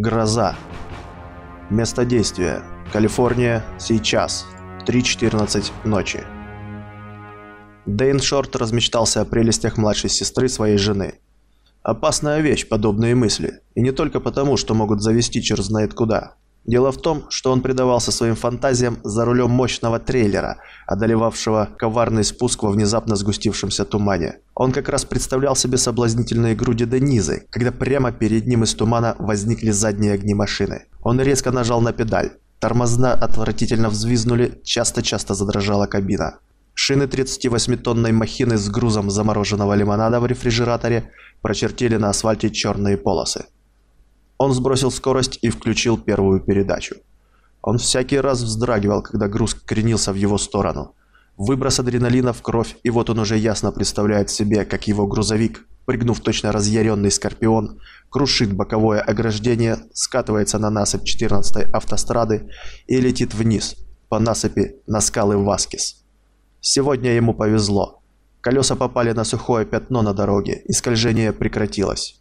Гроза. Место действия. Калифорния. Сейчас. 3.14 ночи. Дэйн Шорт размечтался о прелестях младшей сестры своей жены. Опасная вещь, подобные мысли. И не только потому, что могут завести черт знает куда. Дело в том, что он предавался своим фантазиям за рулем мощного трейлера, одолевавшего коварный спуск во внезапно сгустившемся тумане. Он как раз представлял себе соблазнительные груди Денизы, когда прямо перед ним из тумана возникли задние огни машины. Он резко нажал на педаль. Тормозна отвратительно взвизнули, часто-часто задрожала кабина. Шины 38-тонной махины с грузом замороженного лимонада в рефрижераторе прочертили на асфальте черные полосы. Он сбросил скорость и включил первую передачу. Он всякий раз вздрагивал, когда груз кренился в его сторону. Выброс адреналина в кровь, и вот он уже ясно представляет себе, как его грузовик, прыгнув точно разъяренный скорпион, крушит боковое ограждение, скатывается на насыпь 14-й автострады и летит вниз, по насыпи на скалы Васкис. Сегодня ему повезло. Колеса попали на сухое пятно на дороге, и скольжение прекратилось.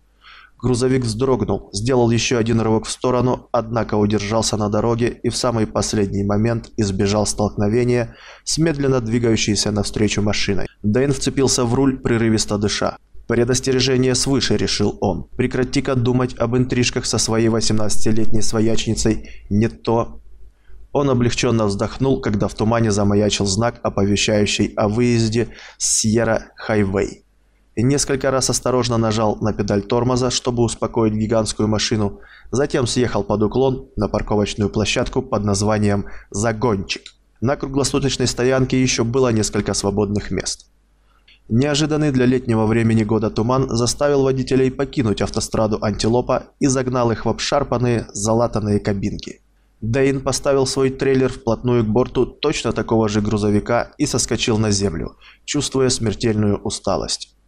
Грузовик вздрогнул, сделал еще один рывок в сторону, однако удержался на дороге и в самый последний момент избежал столкновения с медленно двигающейся навстречу машиной. Дэйн вцепился в руль, прерывисто дыша. «Предостережение свыше», — решил он. «Прекрати-ка думать об интрижках со своей 18-летней своячницей. Не то...» Он облегченно вздохнул, когда в тумане замаячил знак, оповещающий о выезде с Сьерра-Хайвей и несколько раз осторожно нажал на педаль тормоза, чтобы успокоить гигантскую машину, затем съехал под уклон на парковочную площадку под названием «Загончик». На круглосуточной стоянке еще было несколько свободных мест. Неожиданный для летнего времени года туман заставил водителей покинуть автостраду Антилопа и загнал их в обшарпанные, залатанные кабинки. Дэйн поставил свой трейлер вплотную к борту точно такого же грузовика и соскочил на землю, чувствуя смертельную усталость.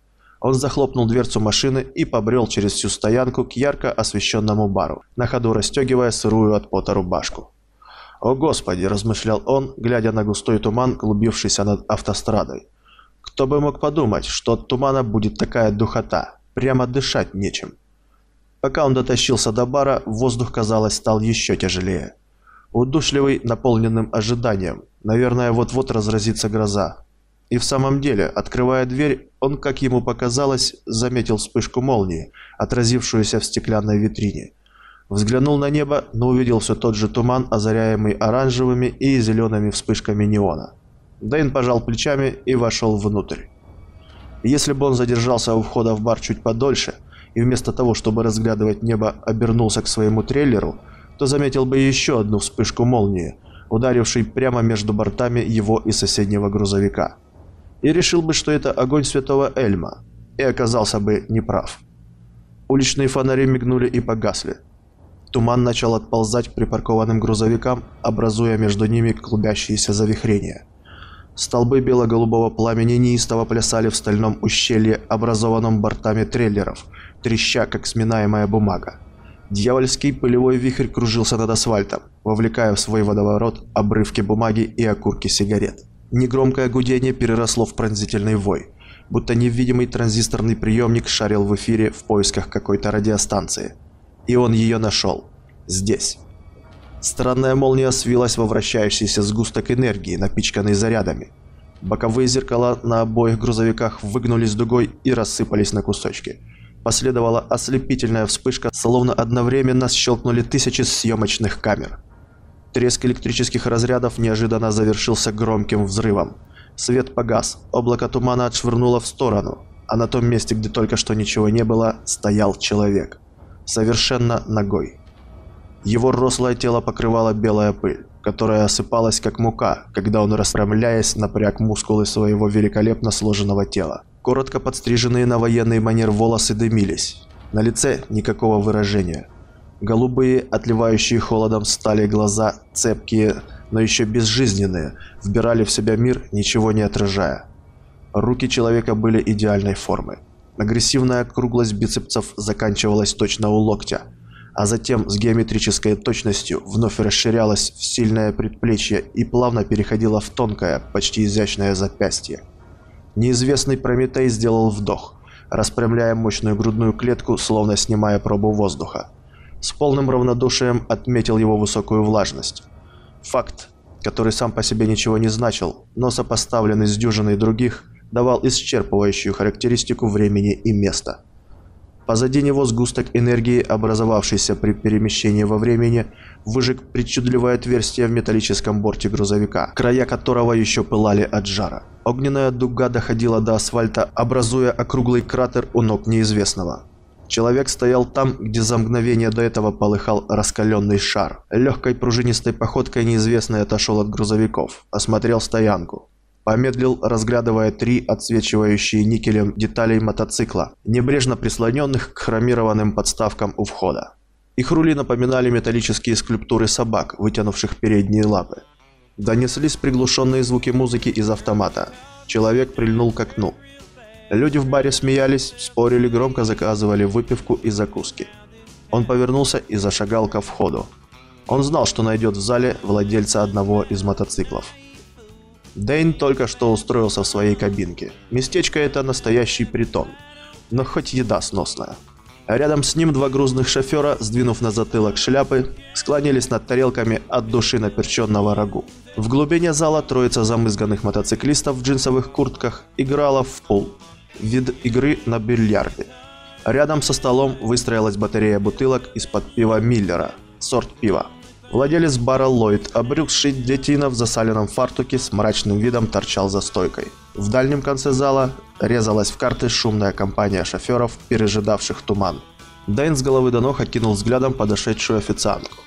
Он захлопнул дверцу машины и побрел через всю стоянку к ярко освещенному бару, на ходу расстегивая сырую от пота рубашку. «О господи!» – размышлял он, глядя на густой туман, клубившийся над автострадой. «Кто бы мог подумать, что от тумана будет такая духота, прямо дышать нечем». Пока он дотащился до бара, воздух, казалось, стал еще тяжелее. Удушливый, наполненным ожиданием. Наверное, вот-вот разразится гроза. И в самом деле, открывая дверь, он, как ему показалось, заметил вспышку молнии, отразившуюся в стеклянной витрине. Взглянул на небо, но увидел все тот же туман, озаряемый оранжевыми и зелеными вспышками неона. Дэйн пожал плечами и вошел внутрь. Если бы он задержался у входа в бар чуть подольше, и вместо того, чтобы разглядывать небо, обернулся к своему трейлеру, то заметил бы еще одну вспышку молнии, ударившей прямо между бортами его и соседнего грузовика и решил бы, что это огонь святого Эльма, и оказался бы неправ. Уличные фонари мигнули и погасли. Туман начал отползать к припаркованным грузовикам, образуя между ними клубящиеся завихрения. Столбы бело-голубого пламени неистово плясали в стальном ущелье, образованном бортами трейлеров, треща, как сминаемая бумага. Дьявольский пылевой вихрь кружился над асфальтом, вовлекая в свой водоворот обрывки бумаги и окурки сигарет. Негромкое гудение переросло в пронзительный вой, будто невидимый транзисторный приемник шарил в эфире в поисках какой-то радиостанции. И он ее нашел. Здесь. Странная молния свилась во вращающийся сгусток энергии, напичканный зарядами. Боковые зеркала на обоих грузовиках выгнулись дугой и рассыпались на кусочки. Последовала ослепительная вспышка, словно одновременно щелкнули тысячи съемочных камер. Треск электрических разрядов неожиданно завершился громким взрывом. Свет погас, облако тумана отшвырнуло в сторону, а на том месте, где только что ничего не было, стоял человек. Совершенно ногой. Его рослое тело покрывала белая пыль, которая осыпалась как мука, когда он, распрямляясь, напряг мускулы своего великолепно сложенного тела. Коротко подстриженные на военный манер волосы дымились. На лице никакого выражения. Голубые, отливающие холодом стали глаза, цепкие, но еще безжизненные, вбирали в себя мир, ничего не отражая. Руки человека были идеальной формы. Агрессивная округлость бицепсов заканчивалась точно у локтя, а затем с геометрической точностью вновь расширялась в сильное предплечье и плавно переходила в тонкое, почти изящное запястье. Неизвестный Прометей сделал вдох, распрямляя мощную грудную клетку, словно снимая пробу воздуха. С полным равнодушием отметил его высокую влажность. Факт, который сам по себе ничего не значил, но сопоставленный с дюжиной других, давал исчерпывающую характеристику времени и места. Позади него сгусток энергии, образовавшийся при перемещении во времени, выжег причудливое отверстие в металлическом борте грузовика, края которого еще пылали от жара. Огненная дуга доходила до асфальта, образуя округлый кратер у ног неизвестного. Человек стоял там, где за мгновение до этого полыхал раскаленный шар. Легкой пружинистой походкой неизвестный отошел от грузовиков, осмотрел стоянку. Помедлил, разглядывая три отсвечивающие никелем деталей мотоцикла, небрежно прислоненных к хромированным подставкам у входа. Их рули напоминали металлические скульптуры собак, вытянувших передние лапы. Донеслись приглушенные звуки музыки из автомата. Человек прильнул к окну. Люди в баре смеялись, спорили, громко заказывали выпивку и закуски. Он повернулся и зашагал ко входу. Он знал, что найдет в зале владельца одного из мотоциклов. Дэйн только что устроился в своей кабинке. Местечко это настоящий притон, но хоть еда сносная. Рядом с ним два грузных шофера, сдвинув на затылок шляпы, склонились над тарелками от души наперченного рагу. В глубине зала троица замызганных мотоциклистов в джинсовых куртках играла в пул. Вид игры на бильярде. Рядом со столом выстроилась батарея бутылок из-под пива Миллера, сорт пива. Владелец бара Ллойд, обрюкший детина в засаленном фартуке с мрачным видом торчал за стойкой. В дальнем конце зала резалась в карты шумная компания шоферов, пережидавших туман. Дэйн с головы до ног окинул взглядом подошедшую официантку.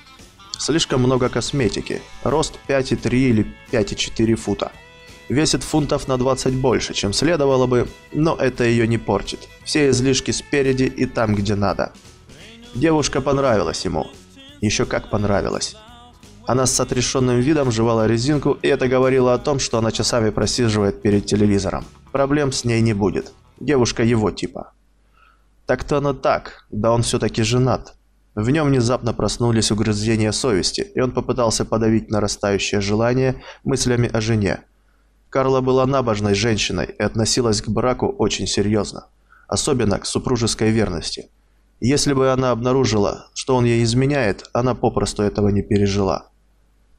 Слишком много косметики. Рост 5,3 или 5,4 фута. Весит фунтов на 20 больше, чем следовало бы, но это ее не портит. Все излишки спереди и там, где надо. Девушка понравилась ему. Еще как понравилось. Она с отрешенным видом жевала резинку, и это говорило о том, что она часами просиживает перед телевизором. Проблем с ней не будет. Девушка его типа. Так-то оно так, да он все-таки женат. В нем внезапно проснулись угрызения совести, и он попытался подавить нарастающее желание мыслями о жене. Карла была набожной женщиной и относилась к браку очень серьезно, особенно к супружеской верности – если бы она обнаружила, что он ей изменяет, она попросту этого не пережила.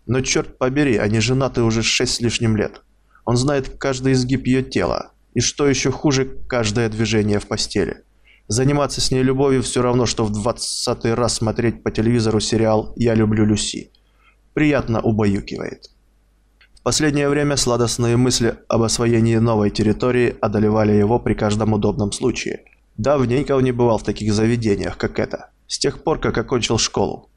Но черт побери, они женаты уже шесть с лишним лет. Он знает каждый изгиб ее тела, и что еще хуже, каждое движение в постели. Заниматься с ней любовью все равно, что в двадцатый раз смотреть по телевизору сериал «Я люблю Люси». Приятно убаюкивает. Последнее время сладостные мысли об освоении новой территории одолевали его при каждом удобном случае – Давненько он не бывал в таких заведениях, как это, с тех пор, как окончил школу.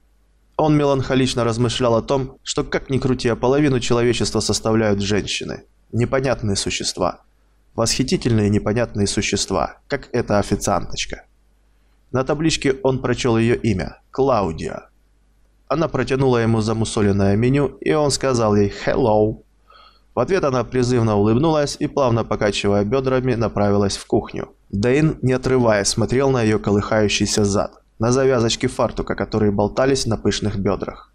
Он меланхолично размышлял о том, что как ни крути, а половину человечества составляют женщины. Непонятные существа. Восхитительные непонятные существа, как эта официанточка. На табличке он прочел ее имя – Клаудия. Она протянула ему замусоленное меню, и он сказал ей «Hello». В ответ она призывно улыбнулась и, плавно покачивая бедрами, направилась в кухню. Дэйн, не отрываясь, смотрел на ее колыхающийся зад, на завязочки фартука, которые болтались на пышных бедрах.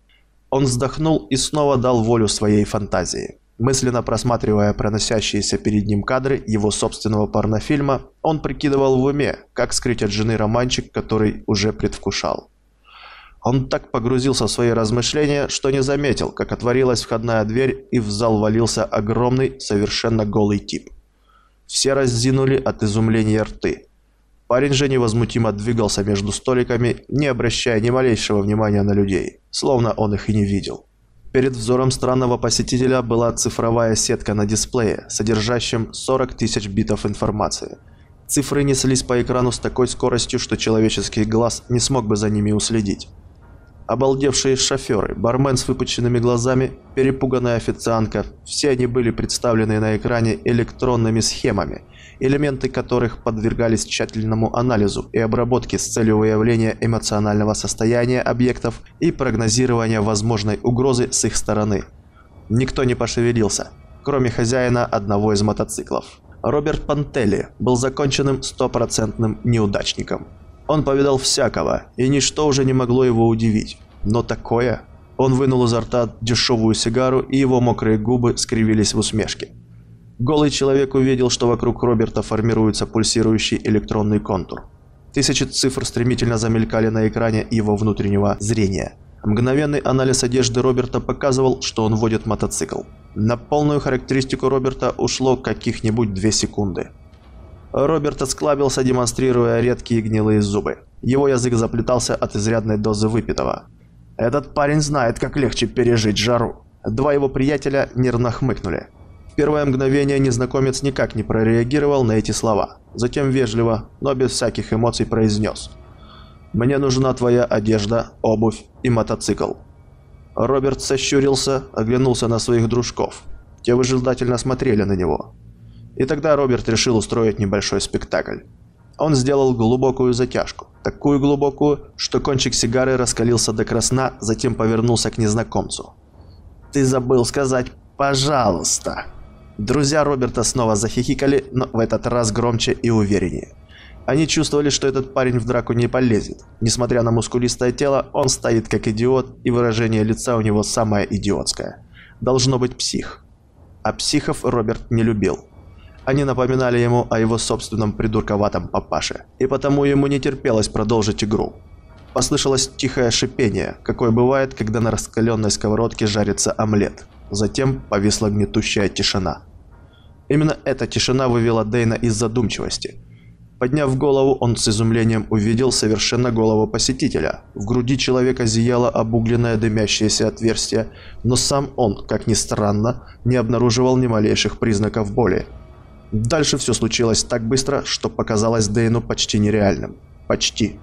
Он вздохнул и снова дал волю своей фантазии. Мысленно просматривая проносящиеся перед ним кадры его собственного порнофильма, он прикидывал в уме, как скрыть от жены романчик, который уже предвкушал. Он так погрузился в свои размышления, что не заметил, как отворилась входная дверь и в зал валился огромный, совершенно голый тип. Все раззинули от изумления рты. Парень же невозмутимо двигался между столиками, не обращая ни малейшего внимания на людей, словно он их и не видел. Перед взором странного посетителя была цифровая сетка на дисплее, содержащем 40 тысяч битов информации. Цифры неслись по экрану с такой скоростью, что человеческий глаз не смог бы за ними уследить. Обалдевшие шоферы, бармен с выпученными глазами, перепуганная официантка – все они были представлены на экране электронными схемами, элементы которых подвергались тщательному анализу и обработке с целью выявления эмоционального состояния объектов и прогнозирования возможной угрозы с их стороны. Никто не пошевелился, кроме хозяина одного из мотоциклов. Роберт Пантелли был законченным стопроцентным неудачником. Он повидал всякого, и ничто уже не могло его удивить. Но такое... Он вынул изо рта дешевую сигару, и его мокрые губы скривились в усмешке. Голый человек увидел, что вокруг Роберта формируется пульсирующий электронный контур. Тысячи цифр стремительно замелькали на экране его внутреннего зрения. Мгновенный анализ одежды Роберта показывал, что он водит мотоцикл. На полную характеристику Роберта ушло каких-нибудь две секунды. Роберт осклабился, демонстрируя редкие гнилые зубы. Его язык заплетался от изрядной дозы выпитого. «Этот парень знает, как легче пережить жару». Два его приятеля нервно хмыкнули. В первое мгновение незнакомец никак не прореагировал на эти слова. Затем вежливо, но без всяких эмоций произнес. «Мне нужна твоя одежда, обувь и мотоцикл». Роберт сощурился, оглянулся на своих дружков. Те выжидательно смотрели на него. И тогда Роберт решил устроить небольшой спектакль. Он сделал глубокую затяжку. Такую глубокую, что кончик сигары раскалился до красна, затем повернулся к незнакомцу. «Ты забыл сказать «пожалуйста». Друзья Роберта снова захихикали, но в этот раз громче и увереннее. Они чувствовали, что этот парень в драку не полезет. Несмотря на мускулистое тело, он стоит как идиот, и выражение лица у него самое идиотское. Должно быть псих. А психов Роберт не любил. Они напоминали ему о его собственном придурковатом папаше, и потому ему не терпелось продолжить игру. Послышалось тихое шипение, какое бывает, когда на раскаленной сковородке жарится омлет. Затем повисла гнетущая тишина. Именно эта тишина вывела Дейна из задумчивости – Подняв голову, он с изумлением увидел совершенно голого посетителя. В груди человека зияло обугленное дымящееся отверстие, но сам он, как ни странно, не обнаруживал ни малейших признаков боли. Дальше все случилось так быстро, что показалось Дэйну почти нереальным. Почти.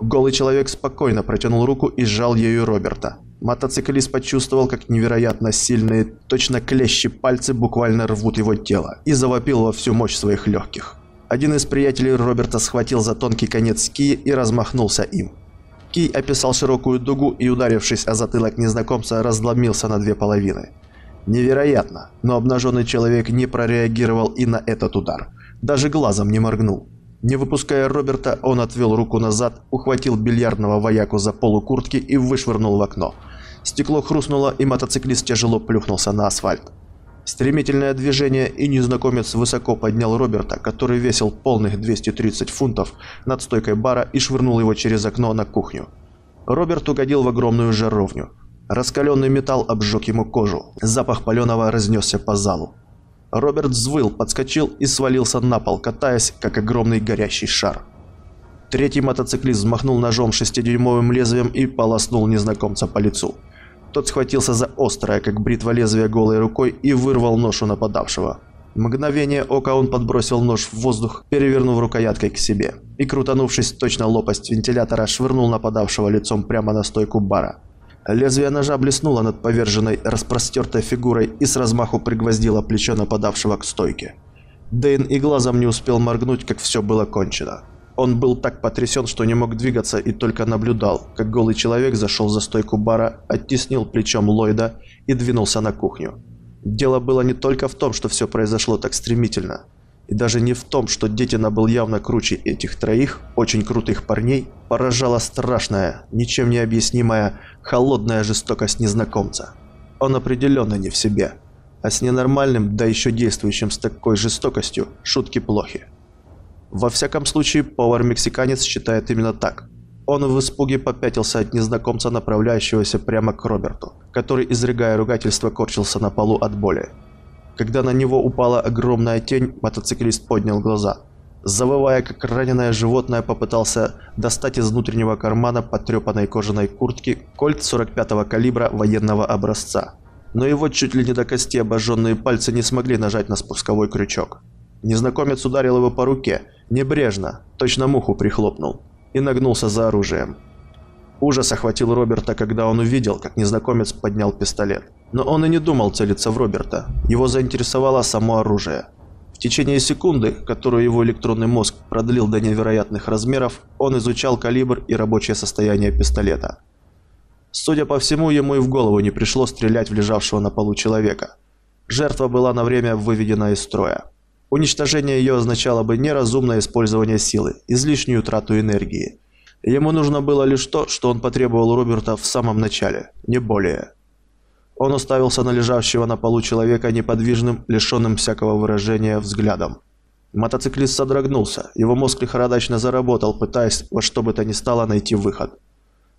Голый человек спокойно протянул руку и сжал ею Роберта. Мотоциклист почувствовал, как невероятно сильные, точно клещи пальцы буквально рвут его тело, и завопил во всю мощь своих легких. Один из приятелей Роберта схватил за тонкий конец кии и размахнулся им. Кий описал широкую дугу и, ударившись о затылок незнакомца, разломился на две половины. Невероятно, но обнаженный человек не прореагировал и на этот удар. Даже глазом не моргнул. Не выпуская Роберта, он отвел руку назад, ухватил бильярдного вояку за полу куртки и вышвырнул в окно. Стекло хрустнуло, и мотоциклист тяжело плюхнулся на асфальт. Стремительное движение, и незнакомец высоко поднял Роберта, который весил полных 230 фунтов, над стойкой бара и швырнул его через окно на кухню. Роберт угодил в огромную жаровню. Раскаленный металл обжег ему кожу. Запах паленого разнесся по залу. Роберт взвыл, подскочил и свалился на пол, катаясь, как огромный горящий шар. Третий мотоциклист взмахнул ножом шестидюймовым лезвием и полоснул незнакомца по лицу. Тот схватился за острое, как бритва лезвия голой рукой и вырвал нож у нападавшего. Мгновение ока он подбросил нож в воздух, перевернув рукояткой к себе, и, крутанувшись точно лопасть вентилятора, швырнул нападавшего лицом прямо на стойку бара. Лезвие ножа блеснуло над поверженной, распростертой фигурой и с размаху пригвоздило плечо нападавшего к стойке. Дэйн и глазом не успел моргнуть, как все было кончено. Он был так потрясен, что не мог двигаться и только наблюдал, как голый человек зашел за стойку бара, оттеснил плечом Ллойда и двинулся на кухню. Дело было не только в том, что все произошло так стремительно, и даже не в том, что Детина был явно круче этих троих, очень крутых парней, поражала страшная, ничем не объяснимая, холодная жестокость незнакомца. Он определенно не в себе, а с ненормальным, да еще действующим с такой жестокостью, шутки плохи. Во всяком случае, повар-мексиканец считает именно так. Он в испуге попятился от незнакомца, направляющегося прямо к Роберту, который, изрыгая ругательство, корчился на полу от боли. Когда на него упала огромная тень, мотоциклист поднял глаза. Завывая, как раненое животное, попытался достать из внутреннего кармана потрепанной кожаной куртки кольт 45-го калибра военного образца. Но его чуть ли не до кости обожженные пальцы не смогли нажать на спусковой крючок. Незнакомец ударил его по руке, небрежно, точно муху прихлопнул, и нагнулся за оружием. Ужас охватил Роберта, когда он увидел, как незнакомец поднял пистолет. Но он и не думал целиться в Роберта, его заинтересовало само оружие. В течение секунды, которую его электронный мозг продлил до невероятных размеров, он изучал калибр и рабочее состояние пистолета. Судя по всему, ему и в голову не пришло стрелять в лежавшего на полу человека. Жертва была на время выведена из строя. Уничтожение ее означало бы неразумное использование силы, излишнюю трату энергии. Ему нужно было лишь то, что он потребовал Роберта в самом начале, не более. Он уставился на лежащего на полу человека неподвижным, лишенным всякого выражения взглядом. Мотоциклист содрогнулся, его мозг лихорадочно заработал, пытаясь во что бы то ни стало найти выход.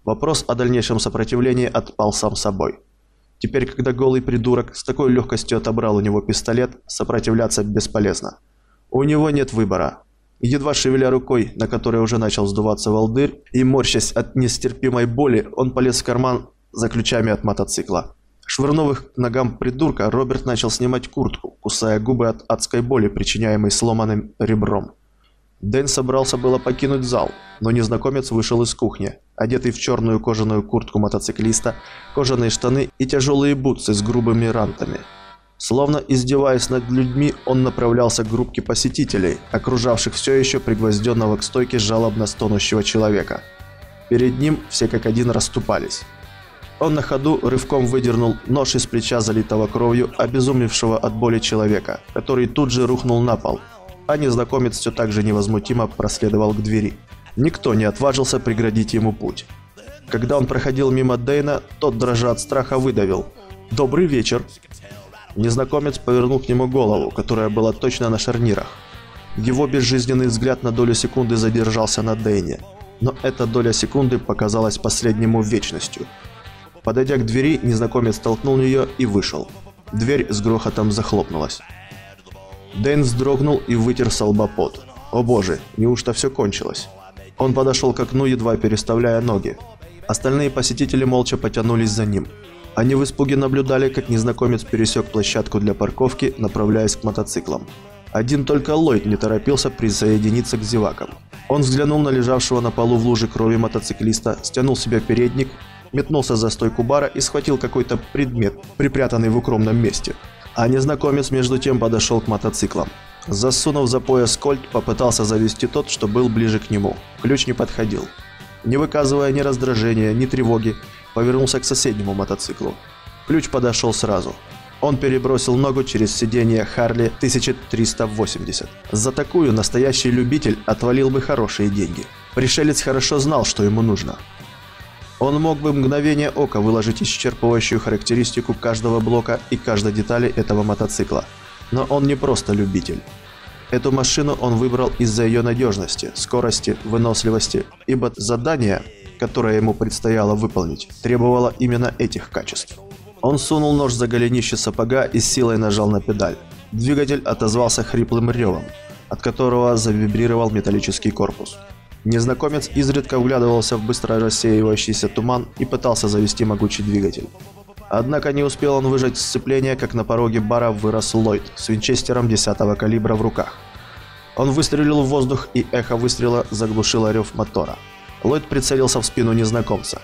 Вопрос о дальнейшем сопротивлении отпал сам собой. Теперь, когда голый придурок с такой легкостью отобрал у него пистолет, сопротивляться бесполезно. У него нет выбора. Едва шевеля рукой, на которой уже начал сдуваться волдырь, и морщась от нестерпимой боли, он полез в карман за ключами от мотоцикла. Швырнув их к ногам придурка, Роберт начал снимать куртку, кусая губы от адской боли, причиняемой сломанным ребром. Дэн собрался было покинуть зал, но незнакомец вышел из кухни, одетый в черную кожаную куртку мотоциклиста, кожаные штаны и тяжелые бутсы с грубыми рантами. Словно издеваясь над людьми, он направлялся к группке посетителей, окружавших все еще пригвозденного к стойке жалобно стонущего человека. Перед ним все как один расступались. Он на ходу рывком выдернул нож из плеча залитого кровью, обезумевшего от боли человека, который тут же рухнул на пол, а незнакомец все так же невозмутимо проследовал к двери. Никто не отважился преградить ему путь. Когда он проходил мимо Дейна, тот, дрожа от страха, выдавил «Добрый вечер!». Незнакомец повернул к нему голову, которая была точно на шарнирах. Его безжизненный взгляд на долю секунды задержался на Дейне, но эта доля секунды показалась последнему вечностью. Подойдя к двери, незнакомец толкнул ее и вышел. Дверь с грохотом захлопнулась. Дэн вздрогнул и вытер с О боже, неужто все кончилось? Он подошел к окну, едва переставляя ноги. Остальные посетители молча потянулись за ним. Они в испуге наблюдали, как незнакомец пересек площадку для парковки, направляясь к мотоциклам. Один только Ллойд не торопился присоединиться к зевакам. Он взглянул на лежавшего на полу в луже крови мотоциклиста, стянул себе передник, метнулся за стойку бара и схватил какой-то предмет, припрятанный в укромном месте. А незнакомец между тем подошел к мотоциклам. Засунув за пояс кольт, попытался завести тот, что был ближе к нему. Ключ не подходил. Не выказывая ни раздражения, ни тревоги, повернулся к соседнему мотоциклу. Ключ подошел сразу. Он перебросил ногу через сиденье Харли 1380. За такую настоящий любитель отвалил бы хорошие деньги. Пришелец хорошо знал, что ему нужно. Он мог бы мгновение ока выложить исчерпывающую характеристику каждого блока и каждой детали этого мотоцикла. Но он не просто любитель. Эту машину он выбрал из-за ее надежности, скорости, выносливости, ибо задание, которое ему предстояло выполнить, требовало именно этих качеств. Он сунул нож за голенище сапога и силой нажал на педаль. Двигатель отозвался хриплым ревом, от которого завибрировал металлический корпус. Незнакомец изредка вглядывался в быстро рассеивающийся туман и пытался завести могучий двигатель. Однако не успел он выжать сцепление, как на пороге бара вырос Ллойд с винчестером 10 калибра в руках. Он выстрелил в воздух, и эхо выстрела заглушило рев мотора. Ллойд прицелился в спину незнакомца.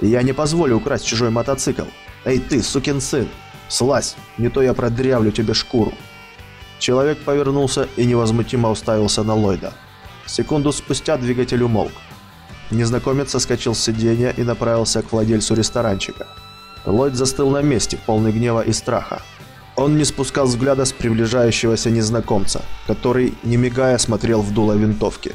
«Я не позволю украсть чужой мотоцикл! Эй ты, сукин сын! Слазь, не то я продрявлю тебе шкуру!» Человек повернулся и невозмутимо уставился на Ллойда. Секунду спустя двигатель умолк. Незнакомец соскочил с сиденья и направился к владельцу ресторанчика. Ллойд застыл на месте, полный гнева и страха. Он не спускал взгляда с приближающегося незнакомца, который, не мигая, смотрел в дуло винтовки.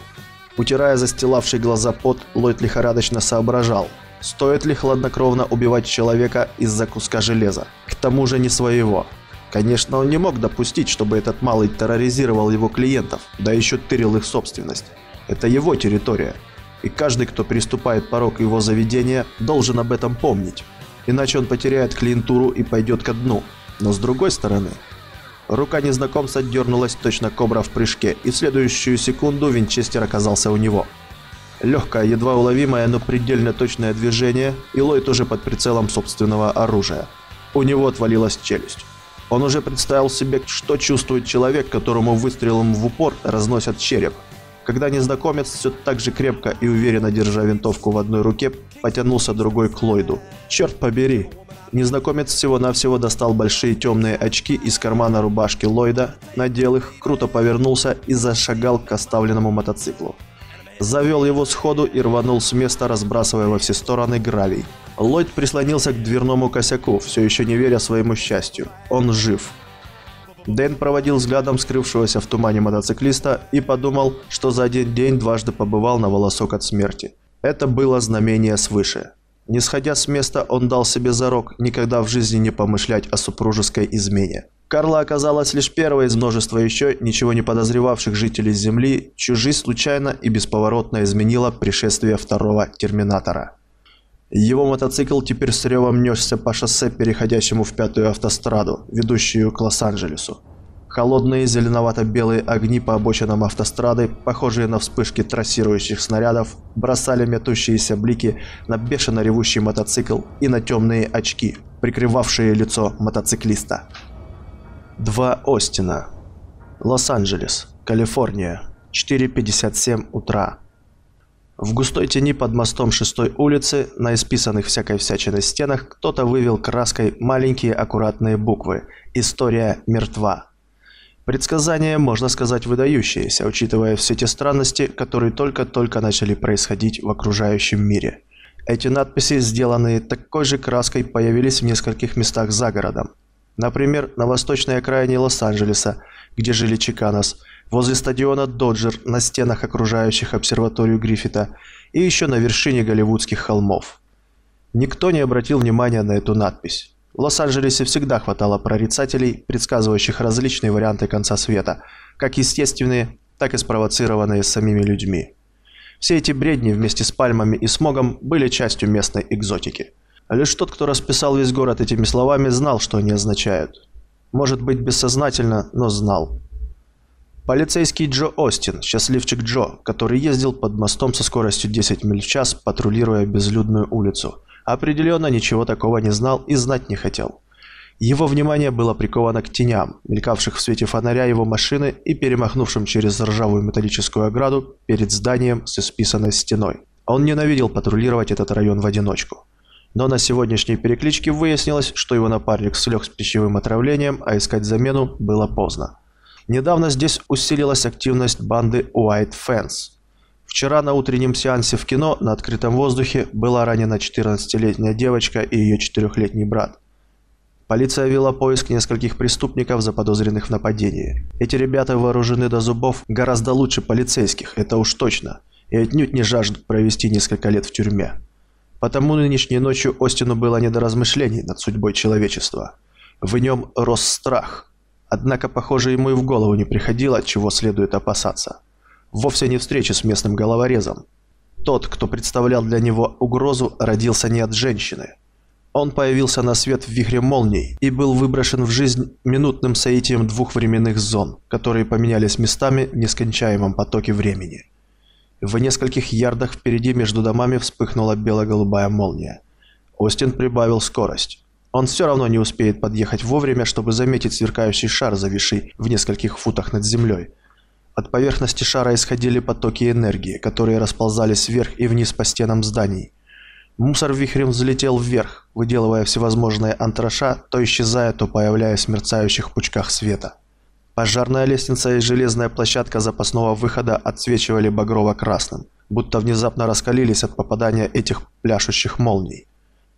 Утирая застилавший глаза пот, Ллойд лихорадочно соображал, стоит ли хладнокровно убивать человека из-за куска железа, к тому же не своего. Конечно, он не мог допустить, чтобы этот малый терроризировал его клиентов, да еще тырил их собственность. Это его территория. И каждый, кто приступает порог его заведения, должен об этом помнить. Иначе он потеряет клиентуру и пойдет ко дну. Но с другой стороны... Рука незнакомца дернулась точно кобра в прыжке, и в следующую секунду Винчестер оказался у него. Легкое, едва уловимое, но предельно точное движение, и Ллойд уже под прицелом собственного оружия. У него отвалилась челюсть. Он уже представил себе, что чувствует человек, которому выстрелом в упор разносят череп. Когда незнакомец, все так же крепко и уверенно держа винтовку в одной руке, потянулся другой к Ллойду. «Черт побери!» Незнакомец всего-навсего достал большие темные очки из кармана рубашки Ллойда, надел их, круто повернулся и зашагал к оставленному мотоциклу. Завел его сходу и рванул с места, разбрасывая во все стороны гравий. Ллойд прислонился к дверному косяку, все еще не веря своему счастью. Он жив. Дэн проводил взглядом скрывшегося в тумане мотоциклиста и подумал, что за один день дважды побывал на волосок от смерти. Это было знамение свыше. Не сходя с места, он дал себе зарок никогда в жизни не помышлять о супружеской измене. Карла оказалась лишь первой из множества еще ничего не подозревавших жителей Земли, жизнь случайно и бесповоротно изменила пришествие второго Терминатора. Его мотоцикл теперь с ревом несся по шоссе, переходящему в пятую автостраду, ведущую к Лос-Анджелесу. Холодные зеленовато-белые огни по обочинам автострады, похожие на вспышки трассирующих снарядов, бросали метущиеся блики на бешено ревущий мотоцикл и на темные очки, прикрывавшие лицо мотоциклиста. Два Остина. Лос-Анджелес, Калифорния. 4.57 утра. В густой тени под мостом шестой улицы, на исписанных всякой всячиной стенах, кто-то вывел краской маленькие аккуратные буквы «История мертва». Предсказание, можно сказать, выдающееся, учитывая все те странности, которые только-только начали происходить в окружающем мире. Эти надписи, сделанные такой же краской, появились в нескольких местах за городом. Например, на восточной окраине Лос-Анджелеса, где жили Чиканос, возле стадиона Доджер, на стенах окружающих обсерваторию Гриффита и еще на вершине голливудских холмов. Никто не обратил внимания на эту надпись. В Лос-Анджелесе всегда хватало прорицателей, предсказывающих различные варианты конца света, как естественные, так и спровоцированные самими людьми. Все эти бредни вместе с пальмами и смогом были частью местной экзотики. Лишь тот, кто расписал весь город этими словами, знал, что они означают. Может быть, бессознательно, но знал. Полицейский Джо Остин, счастливчик Джо, который ездил под мостом со скоростью 10 миль в час, патрулируя безлюдную улицу, определенно ничего такого не знал и знать не хотел. Его внимание было приковано к теням, мелькавших в свете фонаря его машины и перемахнувшим через ржавую металлическую ограду перед зданием с исписанной стеной. Он ненавидел патрулировать этот район в одиночку. Но на сегодняшней перекличке выяснилось, что его напарник слег с пищевым отравлением, а искать замену было поздно. Недавно здесь усилилась активность банды White Fence. Вчера на утреннем сеансе в кино на открытом воздухе была ранена 14-летняя девочка и ее 4-летний брат. Полиция вела поиск нескольких преступников, заподозренных в нападении. Эти ребята вооружены до зубов гораздо лучше полицейских, это уж точно, и отнюдь не жаждут провести несколько лет в тюрьме. Потому нынешней ночью Остину было не до размышлений над судьбой человечества. В нем рос страх. Однако, похоже, ему и в голову не приходило, чего следует опасаться. Вовсе не встречи с местным головорезом. Тот, кто представлял для него угрозу, родился не от женщины. Он появился на свет в вихре молний и был выброшен в жизнь минутным соитием двух временных зон, которые поменялись местами в нескончаемом потоке времени. В нескольких ярдах впереди между домами вспыхнула бело-голубая молния. Остин прибавил скорость. Он все равно не успеет подъехать вовремя, чтобы заметить сверкающий шар, зависший в нескольких футах над землей. От поверхности шара исходили потоки энергии, которые расползались вверх и вниз по стенам зданий. Мусор вихрем взлетел вверх, выделывая всевозможные антраша, то исчезая, то появляясь в мерцающих пучках света. Пожарная лестница и железная площадка запасного выхода отсвечивали багрово-красным, будто внезапно раскалились от попадания этих пляшущих молний.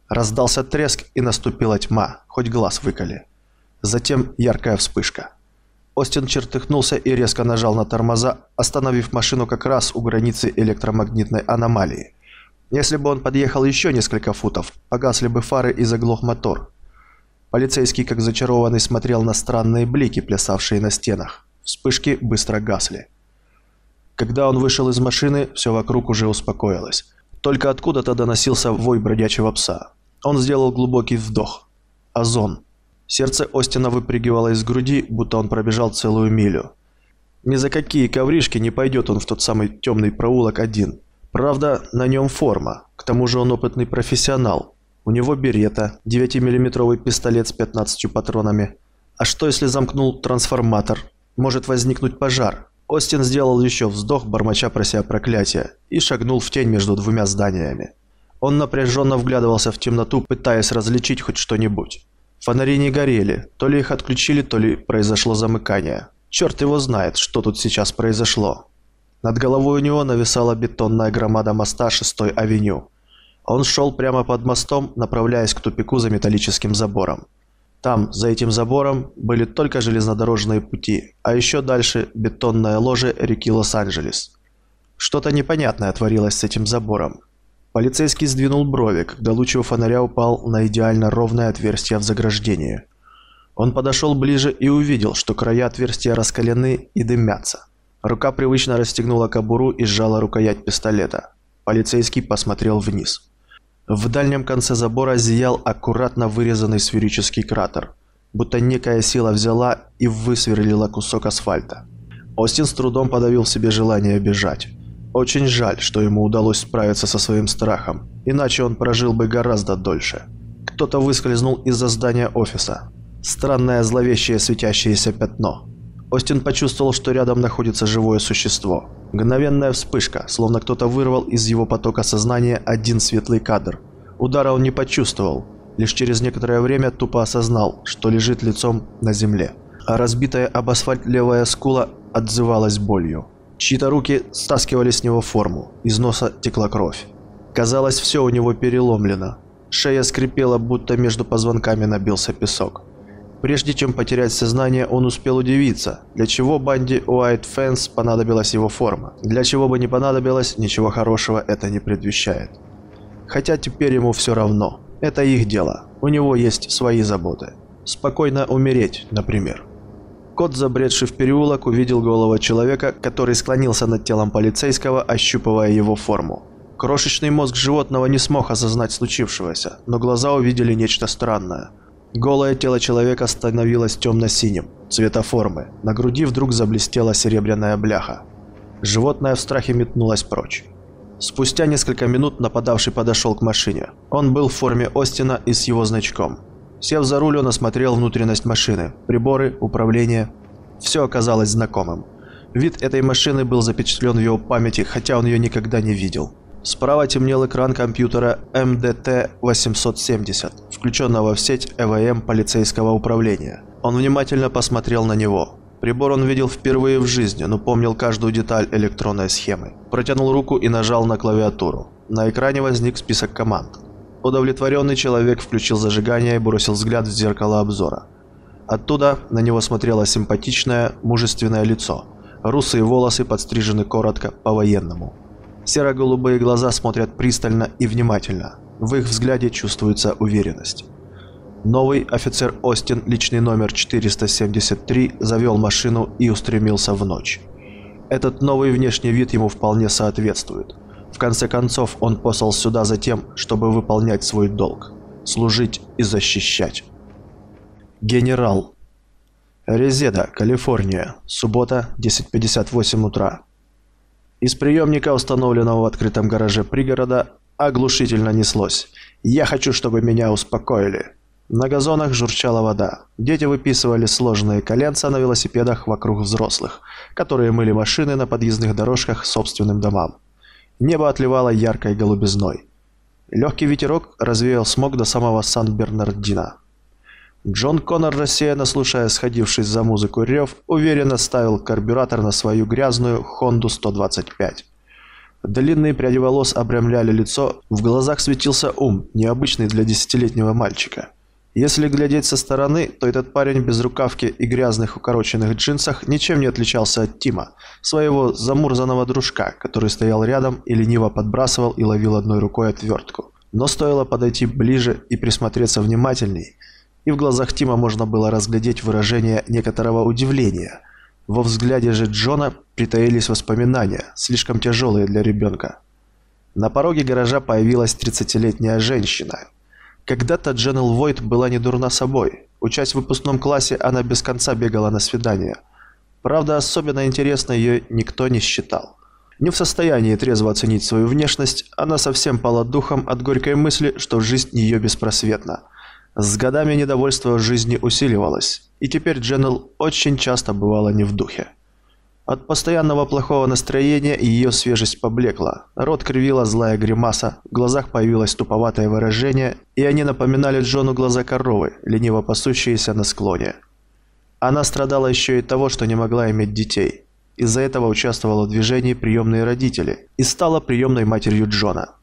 Раздался треск и наступила тьма, хоть глаз выколи. Затем яркая вспышка. Остин чертыхнулся и резко нажал на тормоза, остановив машину как раз у границы электромагнитной аномалии. Если бы он подъехал еще несколько футов, погасли бы фары и заглох мотор. Полицейский, как зачарованный, смотрел на странные блики, плясавшие на стенах. Вспышки быстро гасли. Когда он вышел из машины, все вокруг уже успокоилось. Только откуда-то доносился вой бродячего пса. Он сделал глубокий вдох. Озон. Сердце Остина выпрыгивало из груди, будто он пробежал целую милю. Ни за какие ковришки не пойдет он в тот самый темный проулок один. Правда, на нем форма. К тому же он опытный профессионал. У него берета, 9-миллиметровый пистолет с 15 патронами. А что если замкнул трансформатор? Может возникнуть пожар. Остин сделал еще вздох, бормоча про себя проклятие, и шагнул в тень между двумя зданиями. Он напряженно вглядывался в темноту, пытаясь различить хоть что-нибудь. Фонари не горели, то ли их отключили, то ли произошло замыкание. Черт его знает, что тут сейчас произошло. Над головой у него нависала бетонная громада моста 6-й авеню. Он шел прямо под мостом, направляясь к тупику за металлическим забором. Там, за этим забором, были только железнодорожные пути, а еще дальше бетонное ложе реки Лос-Анджелес. Что-то непонятное творилось с этим забором. Полицейский сдвинул брови, когда луч его фонаря упал на идеально ровное отверстие в заграждении. Он подошел ближе и увидел, что края отверстия раскалены и дымятся. Рука привычно расстегнула кобуру и сжала рукоять пистолета. Полицейский посмотрел вниз. В дальнем конце забора зиял аккуратно вырезанный сферический кратер, будто некая сила взяла и высверлила кусок асфальта. Остин с трудом подавил себе желание бежать. Очень жаль, что ему удалось справиться со своим страхом, иначе он прожил бы гораздо дольше. Кто-то выскользнул из-за здания офиса. Странное зловещее светящееся пятно. Остин почувствовал, что рядом находится живое существо. Мгновенная вспышка, словно кто-то вырвал из его потока сознания один светлый кадр. Удара он не почувствовал, лишь через некоторое время тупо осознал, что лежит лицом на земле. А разбитая об асфальт левая скула отзывалась болью. Чьи-то руки стаскивали с него форму, из носа текла кровь. Казалось, все у него переломлено. Шея скрипела, будто между позвонками набился песок. Прежде чем потерять сознание, он успел удивиться, для чего банде White Fence понадобилась его форма. Для чего бы не понадобилось, ничего хорошего это не предвещает. Хотя теперь ему все равно. Это их дело. У него есть свои заботы. Спокойно умереть, например. Кот, забредший в переулок, увидел голову человека, который склонился над телом полицейского, ощупывая его форму. Крошечный мозг животного не смог осознать случившегося, но глаза увидели нечто странное – Голое тело человека становилось темно-синим, цвета формы. На груди вдруг заблестела серебряная бляха. Животное в страхе метнулось прочь. Спустя несколько минут нападавший подошел к машине. Он был в форме Остина и с его значком. Сев за руль, он осмотрел внутренность машины, приборы, управление. Все оказалось знакомым. Вид этой машины был запечатлен в его памяти, хотя он ее никогда не видел. Справа темнел экран компьютера МДТ-870, включенного в сеть ЭВМ полицейского управления. Он внимательно посмотрел на него. Прибор он видел впервые в жизни, но помнил каждую деталь электронной схемы. Протянул руку и нажал на клавиатуру. На экране возник список команд. Удовлетворенный человек включил зажигание и бросил взгляд в зеркало обзора. Оттуда на него смотрело симпатичное, мужественное лицо. Русые волосы подстрижены коротко, по-военному. Серо-голубые глаза смотрят пристально и внимательно. В их взгляде чувствуется уверенность. Новый офицер Остин, личный номер 473, завел машину и устремился в ночь. Этот новый внешний вид ему вполне соответствует. В конце концов, он послал сюда за тем, чтобы выполнять свой долг. Служить и защищать. Генерал. Резеда, Калифорния. Суббота, 10.58 утра. Из приемника, установленного в открытом гараже пригорода, оглушительно неслось. «Я хочу, чтобы меня успокоили». На газонах журчала вода. Дети выписывали сложные коленца на велосипедах вокруг взрослых, которые мыли машины на подъездных дорожках собственным домам. Небо отливало яркой голубизной. Легкий ветерок развеял смог до самого Сан-Бернардино. Джон Коннор, рассеянно слушая сходившись за музыку рев, уверенно ставил карбюратор на свою грязную Хонду 125. Длинные пряди волос обрамляли лицо, в глазах светился ум, необычный для десятилетнего мальчика. Если глядеть со стороны, то этот парень без рукавки и грязных укороченных джинсах ничем не отличался от Тима, своего замурзанного дружка, который стоял рядом и лениво подбрасывал и ловил одной рукой отвертку. Но стоило подойти ближе и присмотреться внимательней – и в глазах Тима можно было разглядеть выражение некоторого удивления. Во взгляде же Джона притаились воспоминания, слишком тяжелые для ребенка. На пороге гаража появилась 30-летняя женщина. Когда-то Дженнел Войт была не дурна собой. Учась в выпускном классе, она без конца бегала на свидания. Правда, особенно интересно ее никто не считал. Не в состоянии трезво оценить свою внешность, она совсем пала духом от горькой мысли, что жизнь ее беспросветна – с годами недовольство жизни усиливалось, и теперь Дженнел очень часто бывала не в духе. От постоянного плохого настроения ее свежесть поблекла, рот кривила злая гримаса, в глазах появилось туповатое выражение, и они напоминали Джону глаза коровы, лениво пасущиеся на склоне. Она страдала еще и того, что не могла иметь детей. Из-за этого участвовала в движении приемные родители и стала приемной матерью Джона.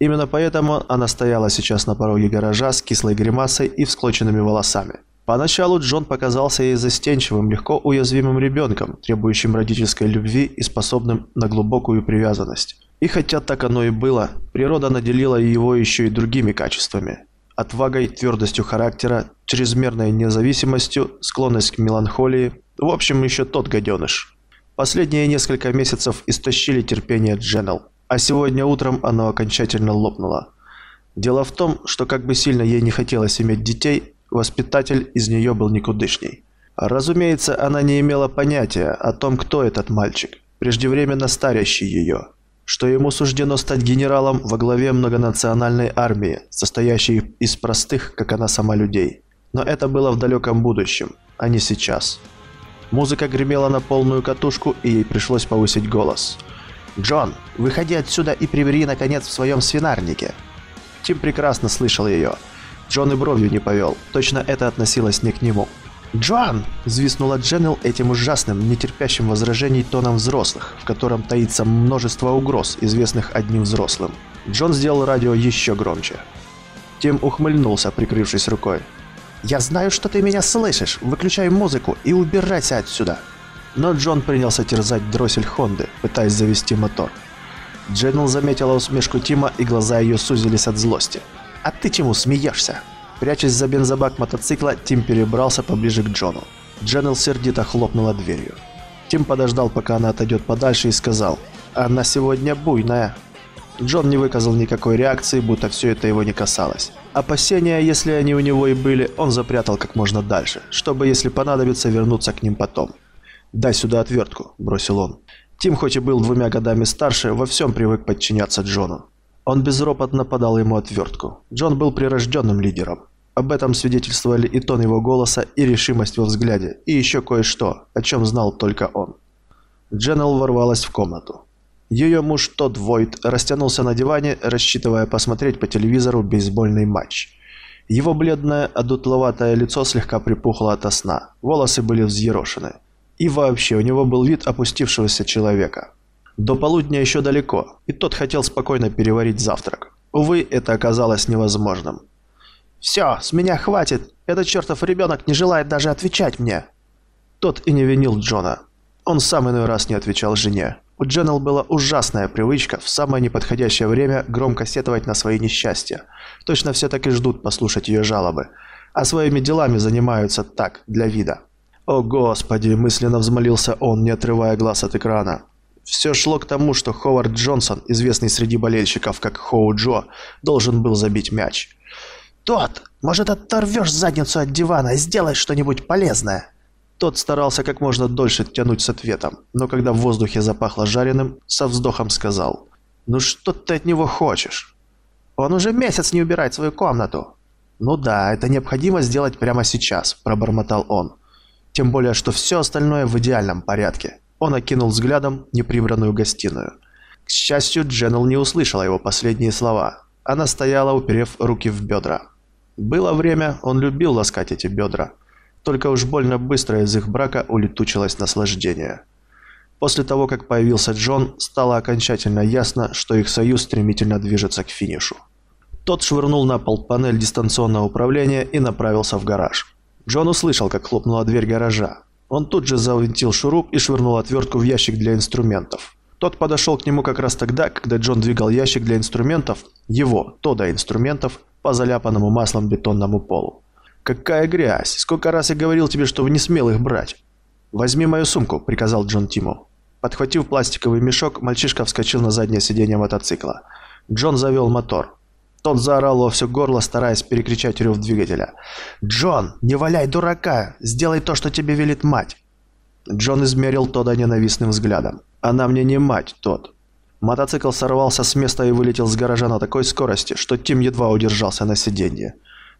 Именно поэтому она стояла сейчас на пороге гаража с кислой гримасой и всклоченными волосами. Поначалу Джон показался ей застенчивым, легко уязвимым ребенком, требующим родительской любви и способным на глубокую привязанность. И хотя так оно и было, природа наделила его еще и другими качествами. отвагой, твердостью характера, чрезмерной независимостью, склонность к меланхолии. В общем, еще тот гаденыш. Последние несколько месяцев истощили терпение Дженнел, а сегодня утром оно окончательно лопнуло. Дело в том, что как бы сильно ей не хотелось иметь детей, воспитатель из нее был никудышней. Разумеется, она не имела понятия о том, кто этот мальчик, преждевременно старящий ее, что ему суждено стать генералом во главе многонациональной армии, состоящей из простых, как она сама, людей. Но это было в далеком будущем, а не сейчас. Музыка гремела на полную катушку, и ей пришлось повысить голос. «Джон, выходи отсюда и прибери, наконец, в своем свинарнике!» Тим прекрасно слышал ее. Джон и бровью не повел, точно это относилось не к нему. «Джон!» – взвиснула Дженнел этим ужасным, нетерпящим возражений тоном взрослых, в котором таится множество угроз, известных одним взрослым. Джон сделал радио еще громче. Тим ухмыльнулся, прикрывшись рукой. «Я знаю, что ты меня слышишь. Выключай музыку и убирайся отсюда!» Но Джон принялся терзать дроссель Хонды, пытаясь завести мотор. Дженнел заметила усмешку Тима, и глаза ее сузились от злости. «А ты чему смеешься?» Прячась за бензобак мотоцикла, Тим перебрался поближе к Джону. Дженнел сердито хлопнула дверью. Тим подождал, пока она отойдет подальше, и сказал, «Она сегодня буйная». Джон не выказал никакой реакции, будто все это его не касалось. Опасения, если они у него и были, он запрятал как можно дальше, чтобы, если понадобится, вернуться к ним потом. «Дай сюда отвертку», – бросил он. Тим, хоть и был двумя годами старше, во всем привык подчиняться Джону. Он безропотно подал ему отвертку. Джон был прирожденным лидером. Об этом свидетельствовали и тон его голоса, и решимость во взгляде, и еще кое-что, о чем знал только он. Дженнел ворвалась в комнату. Ее муж Тодд Войт растянулся на диване, рассчитывая посмотреть по телевизору бейсбольный матч. Его бледное, одутловатое лицо слегка припухло ото сна, волосы были взъерошены. И вообще, у него был вид опустившегося человека. До полудня еще далеко, и тот хотел спокойно переварить завтрак. Увы, это оказалось невозможным. «Все, с меня хватит. Этот чертов ребенок не желает даже отвечать мне». Тот и не винил Джона. Он сам иной раз не отвечал жене. У Дженнел была ужасная привычка в самое неподходящее время громко сетовать на свои несчастья. Точно все так и ждут послушать ее жалобы. А своими делами занимаются так, для вида. «О, Господи!» – мысленно взмолился он, не отрывая глаз от экрана. Все шло к тому, что Ховард Джонсон, известный среди болельщиков как Хоу Джо, должен был забить мяч. «Тот, может, оторвешь задницу от дивана и сделаешь что-нибудь полезное?» Тот старался как можно дольше тянуть с ответом, но когда в воздухе запахло жареным, со вздохом сказал «Ну что ты от него хочешь?» «Он уже месяц не убирает свою комнату». «Ну да, это необходимо сделать прямо сейчас», – пробормотал он. Тем более, что все остальное в идеальном порядке. Он окинул взглядом неприбранную гостиную. К счастью, Дженнел не услышала его последние слова. Она стояла, уперев руки в бедра. Было время, он любил ласкать эти бедра. Только уж больно быстро из их брака улетучилось наслаждение. После того, как появился Джон, стало окончательно ясно, что их союз стремительно движется к финишу. Тот швырнул на пол панель дистанционного управления и направился в гараж. Джон услышал, как хлопнула дверь гаража. Он тут же завинтил шуруп и швырнул отвертку в ящик для инструментов. Тот подошел к нему как раз тогда, когда Джон двигал ящик для инструментов, его, Тода инструментов, по заляпанному маслом бетонному полу. «Какая грязь! Сколько раз я говорил тебе, что вы не смел их брать!» «Возьми мою сумку», — приказал Джон Тиму. Подхватив пластиковый мешок, мальчишка вскочил на заднее сиденье мотоцикла. Джон завел мотор. Тот заорал во все горло, стараясь перекричать рев двигателя. «Джон, не валяй дурака! Сделай то, что тебе велит мать!» Джон измерил Тода ненавистным взглядом. «Она мне не мать, тот». Мотоцикл сорвался с места и вылетел с гаража на такой скорости, что Тим едва удержался на сиденье.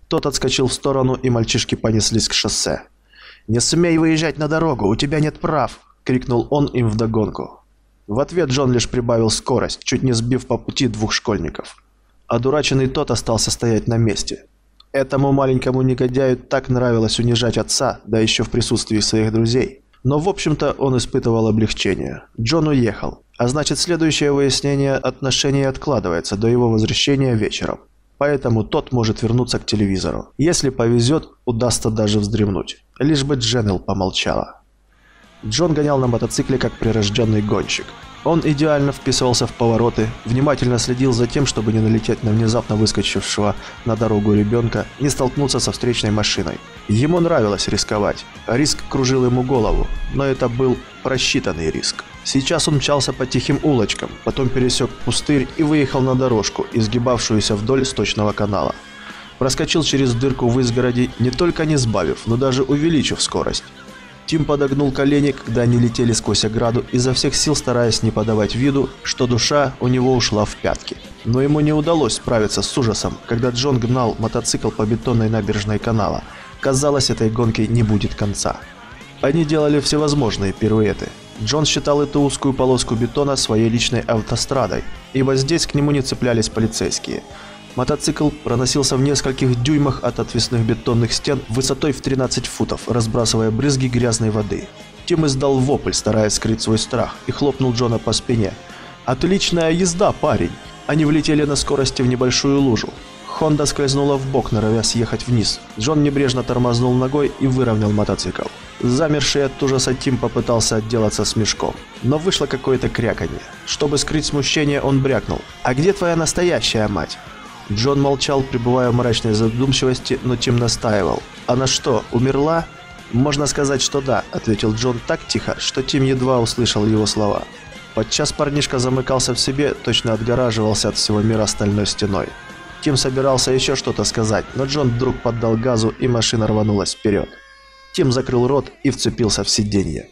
Тот отскочил в сторону, и мальчишки понеслись к шоссе. «Не смей выезжать на дорогу, у тебя нет прав!» – крикнул он им вдогонку. В ответ Джон лишь прибавил скорость, чуть не сбив по пути двух школьников. Одураченный тот остался стоять на месте. Этому маленькому негодяю так нравилось унижать отца, да еще в присутствии своих друзей. Но в общем-то он испытывал облегчение. Джон уехал, а значит следующее выяснение отношений откладывается до его возвращения вечером. Поэтому тот может вернуться к телевизору. Если повезет, удастся даже вздремнуть. Лишь бы Дженнел помолчала. Джон гонял на мотоцикле как прирожденный гонщик. Он идеально вписывался в повороты, внимательно следил за тем, чтобы не налететь на внезапно выскочившего на дорогу ребенка, не столкнуться со встречной машиной. Ему нравилось рисковать. Риск кружил ему голову, но это был просчитанный риск. Сейчас он мчался по тихим улочкам, потом пересек пустырь и выехал на дорожку, изгибавшуюся вдоль сточного канала. Проскочил через дырку в изгороди, не только не сбавив, но даже увеличив скорость. Тим подогнул колени, когда они летели сквозь ограду, изо всех сил стараясь не подавать виду, что душа у него ушла в пятки. Но ему не удалось справиться с ужасом, когда Джон гнал мотоцикл по бетонной набережной канала. Казалось, этой гонки не будет конца. Они делали всевозможные пируэты. Джон считал эту узкую полоску бетона своей личной автострадой, ибо здесь к нему не цеплялись полицейские – Мотоцикл проносился в нескольких дюймах от отвесных бетонных стен высотой в 13 футов, разбрасывая брызги грязной воды. Тим издал вопль, стараясь скрыть свой страх, и хлопнул Джона по спине. «Отличная езда, парень!» Они влетели на скорости в небольшую лужу. Хонда скользнула в бок, норовя съехать вниз. Джон небрежно тормознул ногой и выровнял мотоцикл. Замерший от ужаса Тим попытался отделаться с мешком, но вышло какое-то кряканье. Чтобы скрыть смущение, он брякнул. «А где твоя настоящая мать?» Джон молчал, пребывая в мрачной задумчивости, но Тим настаивал. «Она что, умерла?» «Можно сказать, что да», — ответил Джон так тихо, что Тим едва услышал его слова. Подчас парнишка замыкался в себе, точно отгораживался от всего мира стальной стеной. Тим собирался еще что-то сказать, но Джон вдруг поддал газу, и машина рванулась вперед. Тим закрыл рот и вцепился в сиденье.